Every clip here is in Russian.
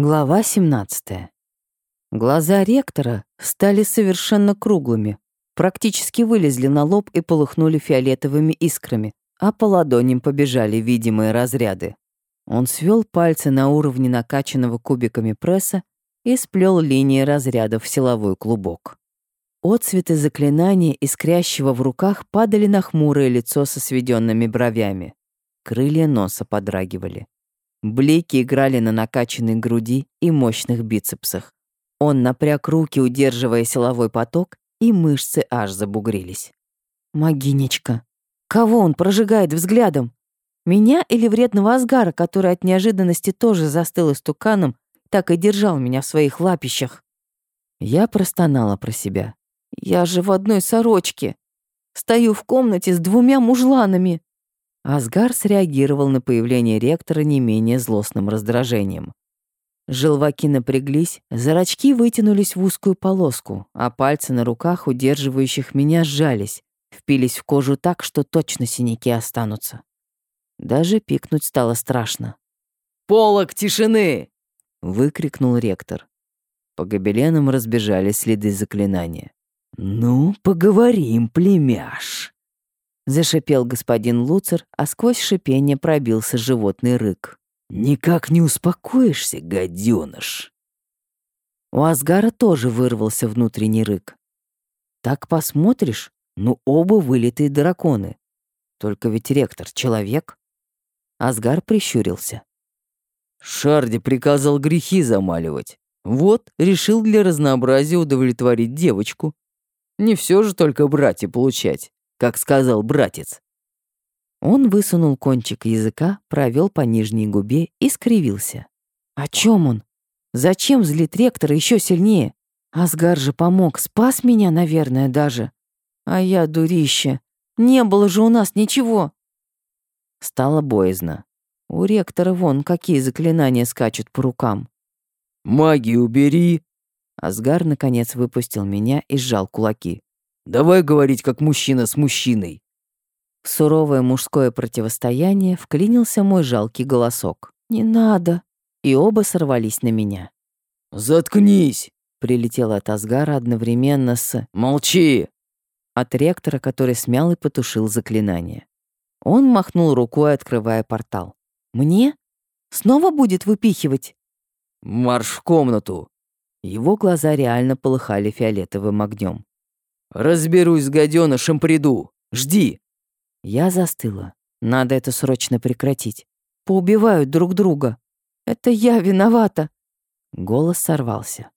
Глава 17. Глаза ректора стали совершенно круглыми, практически вылезли на лоб и полыхнули фиолетовыми искрами, а по ладоням побежали видимые разряды. Он свел пальцы на уровне накачанного кубиками пресса и сплел линии разрядов в силовой клубок. Отцветы заклинания, искрящего в руках, падали на хмурое лицо со сведенными бровями. Крылья носа подрагивали. Блики играли на накачанной груди и мощных бицепсах. Он напряг руки, удерживая силовой поток, и мышцы аж забугрились. «Могинечка, кого он прожигает взглядом? Меня или вредного Асгара, который от неожиданности тоже застыл истуканом, так и держал меня в своих лапищах?» Я простонала про себя. «Я же в одной сорочке. Стою в комнате с двумя мужланами. Асгар среагировал на появление ректора не менее злостным раздражением. Желваки напряглись, зрачки вытянулись в узкую полоску, а пальцы на руках, удерживающих меня, сжались, впились в кожу так, что точно синяки останутся. Даже пикнуть стало страшно. «Полок тишины!» — выкрикнул ректор. По гобеленам разбежались следы заклинания. «Ну, поговорим, племяш!» Зашипел господин Луцер, а сквозь шипение пробился животный рык. «Никак не успокоишься, гаденыш!» У Асгара тоже вырвался внутренний рык. Так посмотришь, ну оба вылитые драконы. Только ведь ректор — человек. Асгар прищурился. Шарди приказал грехи замаливать. Вот, решил для разнообразия удовлетворить девочку. Не все же только братья получать как сказал братец. Он высунул кончик языка, провел по нижней губе и скривился. О чем он? Зачем злит ректора еще сильнее? Асгар же помог, спас меня, наверное, даже. А я дурище. Не было же у нас ничего. Стало боязно. У ректора вон какие заклинания скачут по рукам. «Маги убери!» Асгар наконец выпустил меня и сжал кулаки. Давай говорить как мужчина с мужчиной. В суровое мужское противостояние вклинился мой жалкий голосок. «Не надо!» И оба сорвались на меня. «Заткнись!» Прилетело от Асгара одновременно с «Молчи!» От ректора, который смял и потушил заклинание. Он махнул рукой, открывая портал. «Мне? Снова будет выпихивать?» «Марш в комнату!» Его глаза реально полыхали фиолетовым огнем. Разберусь с гаденышем, приду. Жди. Я застыла. Надо это срочно прекратить. Поубивают друг друга. Это я виновата. Голос сорвался.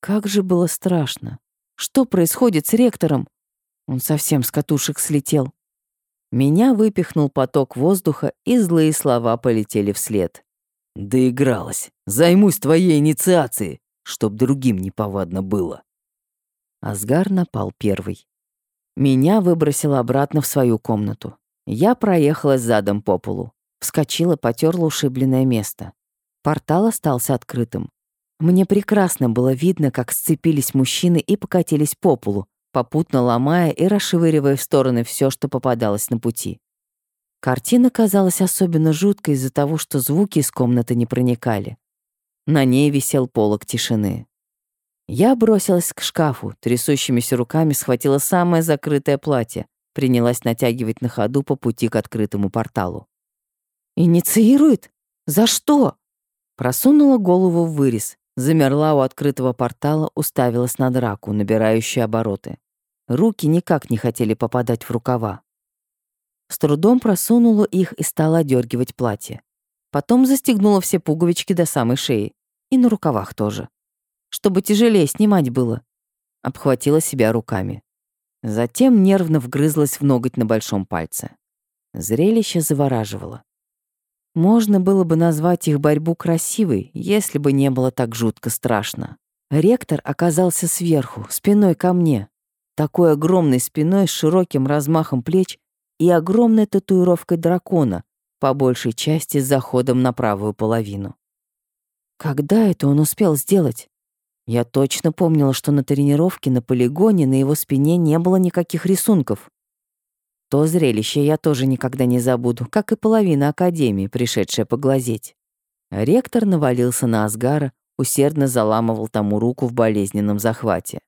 Как же было страшно. Что происходит с ректором? Он совсем с катушек слетел. Меня выпихнул поток воздуха, и злые слова полетели вслед. Доигралась. Займусь твоей инициацией, чтоб другим неповадно было. Асгар напал первый. Меня выбросило обратно в свою комнату. Я проехалась задом по полу. Вскочила, потерла ушибленное место. Портал остался открытым. Мне прекрасно было видно, как сцепились мужчины и покатились по полу, попутно ломая и расшвыривая в стороны все, что попадалось на пути. Картина казалась особенно жуткой из-за того, что звуки из комнаты не проникали. На ней висел полог тишины. Я бросилась к шкафу, трясущимися руками схватила самое закрытое платье, принялась натягивать на ходу по пути к открытому порталу. «Инициирует? За что?» Просунула голову в вырез, замерла у открытого портала, уставилась на драку, набирающую обороты. Руки никак не хотели попадать в рукава. С трудом просунула их и стала дергивать платье. Потом застегнула все пуговички до самой шеи. И на рукавах тоже чтобы тяжелее снимать было. Обхватила себя руками. Затем нервно вгрызлась в ноготь на большом пальце. Зрелище завораживало. Можно было бы назвать их борьбу красивой, если бы не было так жутко страшно. Ректор оказался сверху, спиной ко мне. Такой огромной спиной с широким размахом плеч и огромной татуировкой дракона, по большей части с заходом на правую половину. Когда это он успел сделать? Я точно помнила, что на тренировке на полигоне на его спине не было никаких рисунков. То зрелище я тоже никогда не забуду, как и половина Академии, пришедшая поглазеть. Ректор навалился на Асгара, усердно заламывал тому руку в болезненном захвате.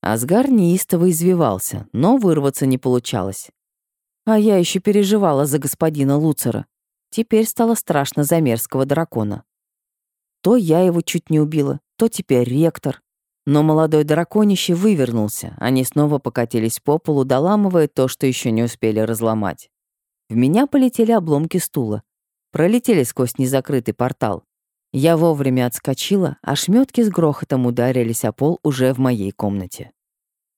Асгар неистово извивался, но вырваться не получалось. А я еще переживала за господина Луцера. Теперь стало страшно за мерзкого дракона. То я его чуть не убила, то теперь ректор. Но молодой драконище вывернулся, они снова покатились по полу, доламывая то, что еще не успели разломать. В меня полетели обломки стула. Пролетели сквозь незакрытый портал. Я вовремя отскочила, а шметки с грохотом ударились о пол уже в моей комнате.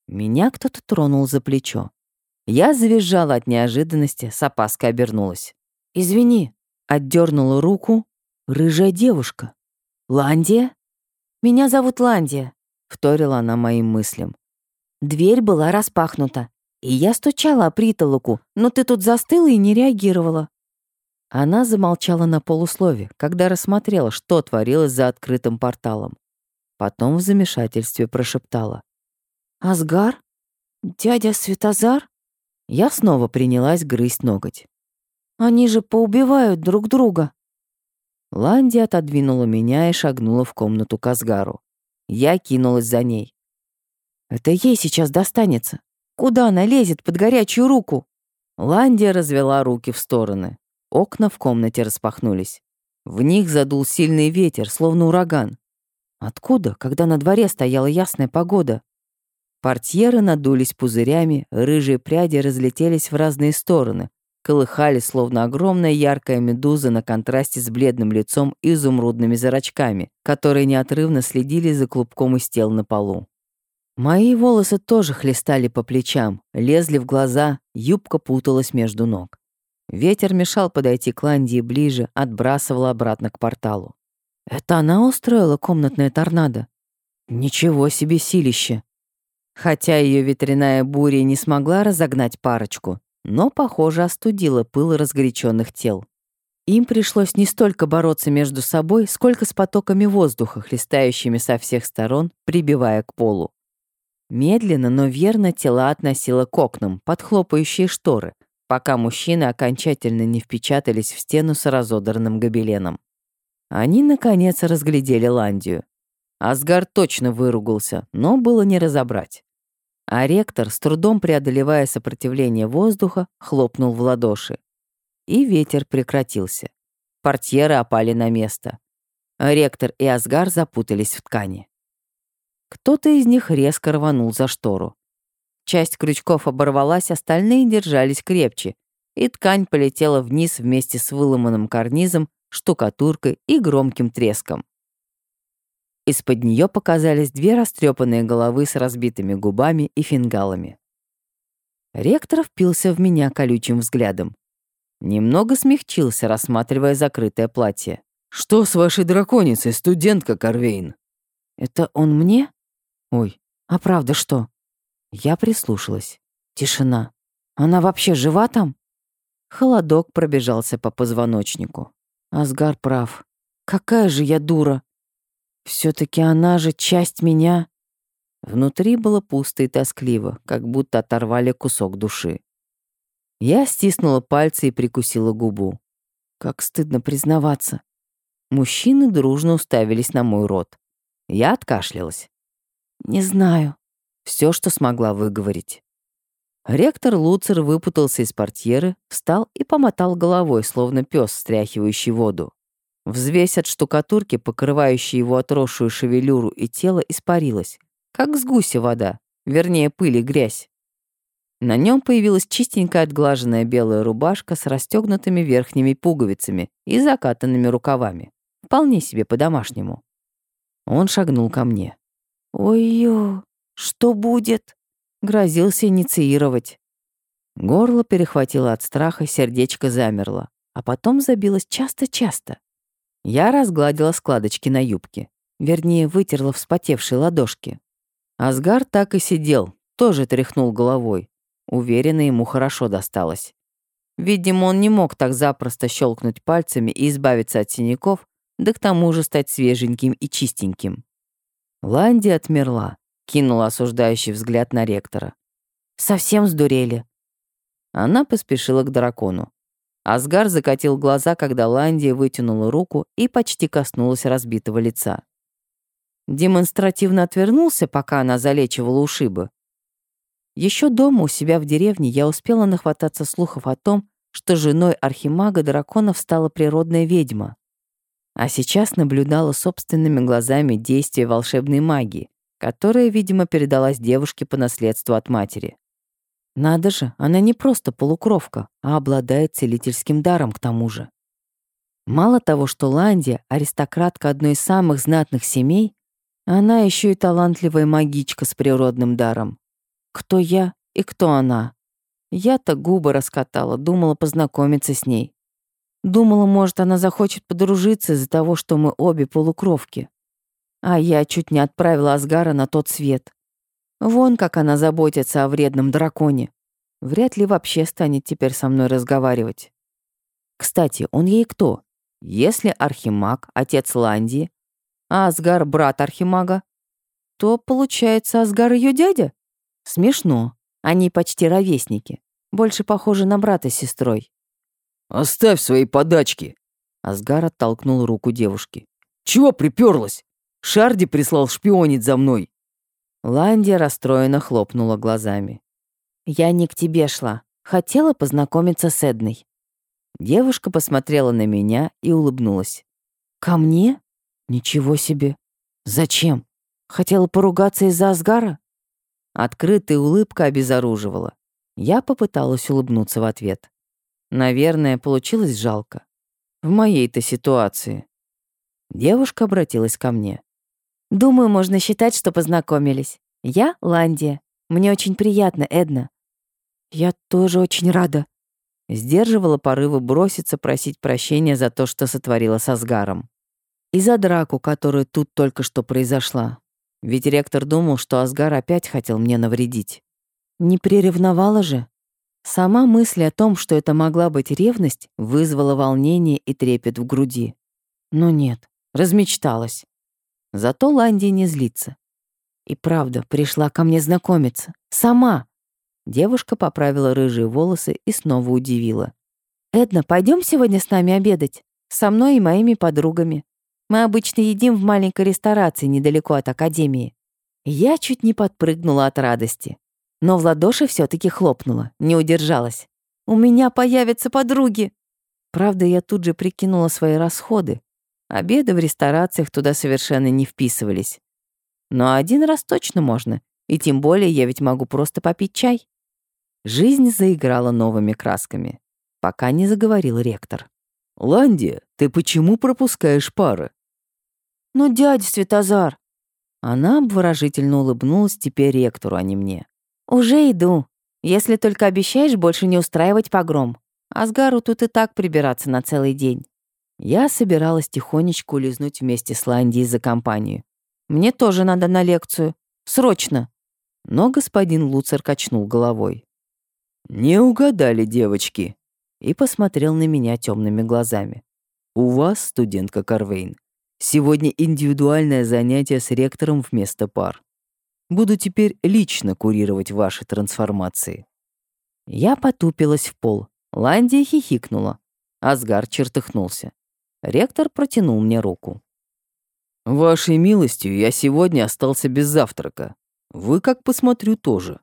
Меня кто-то тронул за плечо. Я завизжала от неожиданности, с опаской обернулась. «Извини», — отдернула руку. «Рыжая девушка. Ландия?» «Меня зовут Ландия», — вторила она моим мыслям. Дверь была распахнута, и я стучала о притолоку, но ты тут застыла и не реагировала. Она замолчала на полуслове, когда рассмотрела, что творилось за открытым порталом. Потом в замешательстве прошептала. «Асгар? Дядя Светозар?» Я снова принялась грызть ноготь. «Они же поубивают друг друга!» Ланди отодвинула меня и шагнула в комнату к Асгару. Я кинулась за ней. «Это ей сейчас достанется. Куда она лезет под горячую руку?» Ландия развела руки в стороны. Окна в комнате распахнулись. В них задул сильный ветер, словно ураган. Откуда, когда на дворе стояла ясная погода? Портьеры надулись пузырями, рыжие пряди разлетелись в разные стороны, колыхались, словно огромная яркая медуза на контрасте с бледным лицом и изумрудными зрачками, которые неотрывно следили за клубком из тел на полу. Мои волосы тоже хлестали по плечам, лезли в глаза, юбка путалась между ног. Ветер мешал подойти к Ландии ближе, отбрасывал обратно к порталу. Это она устроила комнатное торнадо? Ничего себе силище! Хотя ее ветряная буря не смогла разогнать парочку, но, похоже, остудила пыл разгоряченных тел. Им пришлось не столько бороться между собой, сколько с потоками воздуха, хлестающими со всех сторон, прибивая к полу. Медленно, но верно тела относило к окнам, под хлопающие шторы, пока мужчины окончательно не впечатались в стену с разодранным гобеленом. Они, наконец, разглядели Ландию. Асгар точно выругался, но было не разобрать. А ректор, с трудом преодолевая сопротивление воздуха, хлопнул в ладоши. И ветер прекратился. Портьеры опали на место. Ректор и Асгар запутались в ткани. Кто-то из них резко рванул за штору. Часть крючков оборвалась, остальные держались крепче, и ткань полетела вниз вместе с выломанным карнизом, штукатуркой и громким треском. Из-под нее показались две растрепанные головы с разбитыми губами и фингалами. Ректор впился в меня колючим взглядом. Немного смягчился, рассматривая закрытое платье. «Что с вашей драконицей, студентка Корвейн?» «Это он мне? Ой, а правда что?» Я прислушалась. Тишина. «Она вообще жива там?» Холодок пробежался по позвоночнику. Асгар прав. «Какая же я дура!» Все таки она же часть меня. Внутри было пусто и тоскливо, как будто оторвали кусок души. Я стиснула пальцы и прикусила губу. Как стыдно признаваться. Мужчины дружно уставились на мой рот. Я откашлялась. «Не знаю». Все, что смогла выговорить. Ректор Луцер выпутался из портьеры, встал и помотал головой, словно пес, стряхивающий воду. Взвесь от штукатурки, покрывающей его отросшую шевелюру и тело, испарилась, как с гуся вода, вернее, пыль и грязь. На нем появилась чистенькая отглаженная белая рубашка с расстегнутыми верхними пуговицами и закатанными рукавами. Вполне себе по-домашнему. Он шагнул ко мне. «Ой-ё, что будет?» Грозился инициировать. Горло перехватило от страха, сердечко замерло, а потом забилось часто-часто. Я разгладила складочки на юбке. Вернее, вытерла вспотевшие ладошки. Асгар так и сидел, тоже тряхнул головой. Уверенно, ему хорошо досталось. Видимо, он не мог так запросто щелкнуть пальцами и избавиться от синяков, да к тому же стать свеженьким и чистеньким. Ланди отмерла, кинула осуждающий взгляд на ректора. «Совсем сдурели». Она поспешила к дракону. Асгар закатил глаза, когда Ландия вытянула руку и почти коснулась разбитого лица. Демонстративно отвернулся, пока она залечивала ушибы. Еще дома у себя в деревне я успела нахвататься слухов о том, что женой архимага драконов стала природная ведьма. А сейчас наблюдала собственными глазами действие волшебной магии, которая, видимо, передалась девушке по наследству от матери. Надо же, она не просто полукровка, а обладает целительским даром к тому же. Мало того, что Ландия — аристократка одной из самых знатных семей, она еще и талантливая магичка с природным даром. Кто я и кто она? Я-то губы раскатала, думала познакомиться с ней. Думала, может, она захочет подружиться из-за того, что мы обе полукровки. А я чуть не отправила Асгара на тот свет. Вон как она заботится о вредном драконе. Вряд ли вообще станет теперь со мной разговаривать. Кстати, он ей кто? Если Архимаг — отец Ландии, а Асгар — брат Архимага, то, получается, Асгар ее дядя? Смешно. Они почти ровесники. Больше похожи на брата с сестрой. «Оставь свои подачки!» Асгар оттолкнул руку девушки. «Чего приперлась? Шарди прислал шпионить за мной!» Ландия расстроенно хлопнула глазами. «Я не к тебе шла. Хотела познакомиться с Эдной». Девушка посмотрела на меня и улыбнулась. «Ко мне? Ничего себе. Зачем? Хотела поругаться из-за Асгара?» Открытая улыбка обезоруживала. Я попыталась улыбнуться в ответ. Наверное, получилось жалко. В моей-то ситуации. Девушка обратилась ко мне. Думаю, можно считать, что познакомились. Я Ландия. Мне очень приятно, Эдна. Я тоже очень рада. Сдерживала порывы броситься просить прощения за то, что сотворила со Сгаром. И за драку, которая тут только что произошла. Ведь ректор думал, что Асгар опять хотел мне навредить. Не приревновала же? Сама мысль о том, что это могла быть ревность, вызвала волнение и трепет в груди. Но нет, размечталась. Зато Ланди не злится. И правда, пришла ко мне знакомиться. Сама. Девушка поправила рыжие волосы и снова удивила. «Эдна, пойдем сегодня с нами обедать? Со мной и моими подругами. Мы обычно едим в маленькой ресторации недалеко от академии». Я чуть не подпрыгнула от радости. Но в ладоши все таки хлопнула, не удержалась. «У меня появятся подруги!» Правда, я тут же прикинула свои расходы. Обеды в ресторациях туда совершенно не вписывались. Но один раз точно можно, и тем более я ведь могу просто попить чай. Жизнь заиграла новыми красками, пока не заговорил ректор. «Ландия, ты почему пропускаешь пары?» «Ну, дядя Светозар!» Она обворожительно улыбнулась теперь ректору, а не мне. «Уже иду. Если только обещаешь больше не устраивать погром. Асгару тут и так прибираться на целый день». Я собиралась тихонечко улизнуть вместе с Ландией за компанию. Мне тоже надо на лекцию. Срочно!» Но господин Луцер качнул головой. «Не угадали, девочки!» И посмотрел на меня темными глазами. «У вас, студентка Карвейн, сегодня индивидуальное занятие с ректором вместо пар. Буду теперь лично курировать ваши трансформации». Я потупилась в пол. Ландия хихикнула. Асгар чертыхнулся. Ректор протянул мне руку. «Вашей милостью я сегодня остался без завтрака. Вы, как посмотрю, тоже.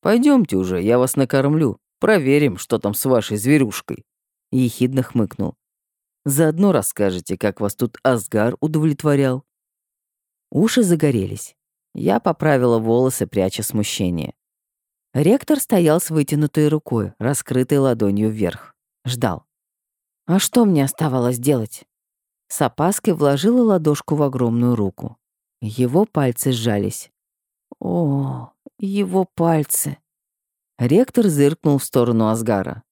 Пойдемте уже, я вас накормлю. Проверим, что там с вашей зверюшкой». Ехидно хмыкнул. «Заодно расскажете, как вас тут Асгар удовлетворял». Уши загорелись. Я поправила волосы, пряча смущение. Ректор стоял с вытянутой рукой, раскрытой ладонью вверх. Ждал. А что мне оставалось делать? С опаской вложила ладошку в огромную руку. Его пальцы сжались. О, его пальцы. Ректор зыркнул в сторону Асгара.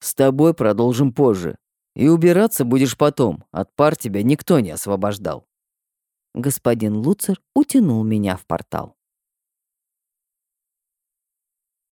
«С тобой продолжим позже. И убираться будешь потом. От пар тебя никто не освобождал». Господин Луцер утянул меня в портал.